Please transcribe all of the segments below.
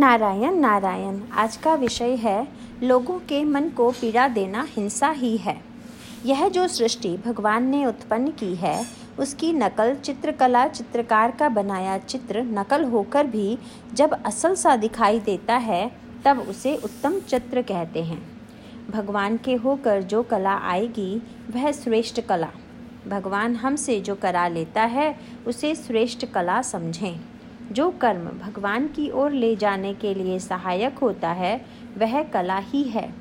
नारायण नारायण, आज का विषय है, लोगों के मन को पीड़ा देना हिंसा ही है। यह जो सृष्टि भगवान ने उत्पन्न की है, उसकी नकल चित्रकला, चित्रकार का बनाया चित्र नकल होकर भी जब असल सा दिखाई देता है, तब उसे उत्तम चित्र कहते हैं। भगवान के होकर जो कला आएगी, वह श्रेष्ठ कला। भगवान हमसे जो करा लेता है, उसे श्रेष्ठ कला समझें। जो कर्म भगवान की ओर ले जाने के लिए सहायक होता है, वह कला ही है।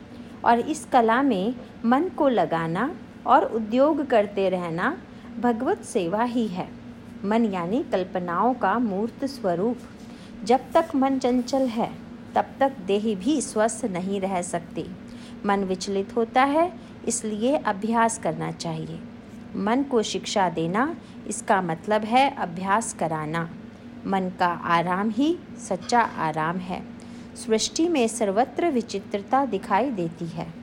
और इस कला में मन को लगाना और उद्योग करते रहना भगवत सेवा ही है। मन यानी कल्पनाओं का मूर्त स्वरूप। जब तक मन चंचल है, तब तक देह भी स्वस्थ नहीं रह सकती। मन विचलित होता है, इसलिए अभ्यास करना चाहिए। मन को शिक्षा देना, इसका मतलब है अभ्यास कराना। मन का आराम ही सच्चा आराम है। सृष्टि में सर्वत्र विचित्रता दिखाई देती है।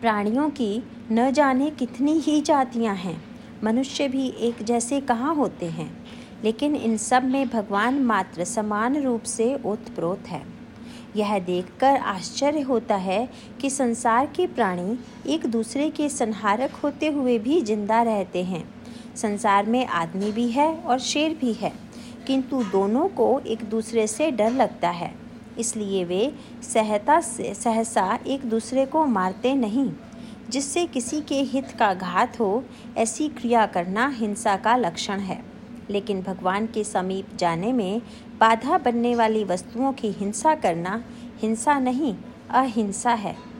प्राणियों की न जाने कितनी ही जातियाँ हैं। मनुष्य भी एक जैसे कहाँ होते हैं? लेकिन इन सब में भगवान मात्र समान रूप से ओतप्रोत है। यह देखकर आश्चर्य होता है कि संसार के प्राणी एक दूसरे के संहारक होते हुए भी ज़िंदा रहते हैं। संसार में आदमी भी है और शेर भी है। किंतु दोनों को एक दूसरे से डर लगता है। इसलिए वे सहता से, सहसा एक दूसरे को मारते नहीं। जिससे किसी के हित का घात हो, ऐसी क्रिया करना हिंसा का लक्षण है। लेकिन भगवान के समीप जाने में बाधा बनने वाली वस्तुओं की हिंसा करना हिंसा नहीं, अहिंसा है।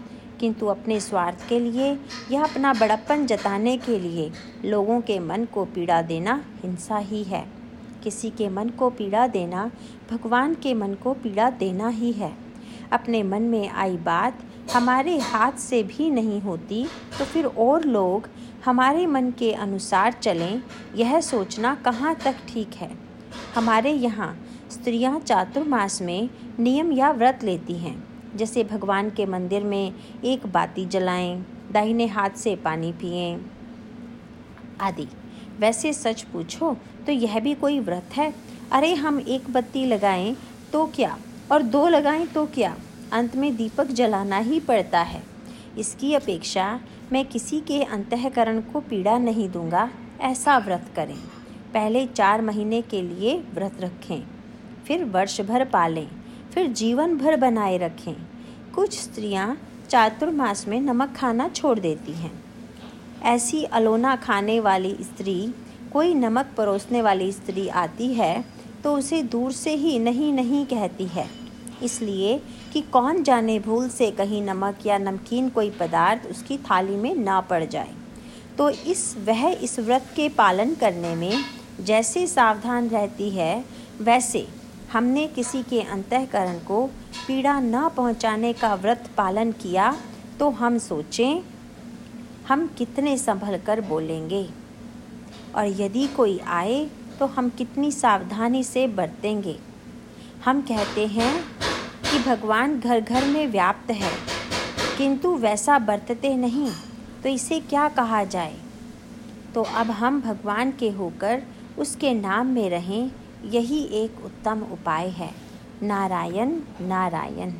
किंतु अपने स्वार्थ के लिए या अपना बड़प्पन जताने के लिए लोगों के मन को पीड़ा देना हिंसा ही है। किसी के मन को पीड़ा देना, भगवान के मन को पीड़ा देना ही है। अपने मन में आई बात हमारे हाथ से भी नहीं होती तो फिर और लोग हमारे मन के अनुसार चलें, यह सोचना कहाँ तक ठीक है? हमारे यहाँ स्त्रियाँ चातुर्मास में नियम या व्रत लेती हैं। जैसे भगवान के मंदिर में एक बाती जलाएँ, दाहिने हाथ से पानी पिएँ। आदि। वैसे सच पूछो तो यह भी कोई व्रत है? अरे हम एक बत्ती लगाएँ तो क्या? और दो लगाएँ तो क्या? अंत में दीपक जलाना ही पड़ता है। इसकी अपेक्षा मैं किसी के अंतकरण को पीड़ा नहीं दूँगा ऐसा व्रत करें। पहले चार महीने के लिए व्रत रखें फिर वर्ष भर पालें। फिर जीवन भर बनाए रखें। कुछ स्त्रियाँ चातुर्मास में नमक खाना छोड़ देती हैं। ऐसी अलोना खाने वाली स्त्री, कोई नमक परोसने वाली स्त्री आती है तो उसे दूर से ही नहीं नहीं कहती है। इसलिए कि कौन जाने भूल से कहीं नमक या नमकीन कोई पदार्थ उसकी थाली में ना पड़ जाए। तो इस, वह इस व्रत के पालन करने में जैसे सावधान रहती है, वैसे हमने किसी के अंतकरण को पीड़ा न पहुँचाने का व्रत पालन किया तो हम सोचें, हम कितने संभल कर बोलेंगे? और यदि कोई आए तो हम कितनी सावधानी से बरतेंगे? हम कहते हैं कि भगवान घर घर में व्याप्त है, किंतु वैसा बरतते नहीं तो इसे क्या कहा जाए? तो अब हम भगवान के होकर उसके नाम में रहें यही एक उत्तम उपाय है। नारायण नारायण।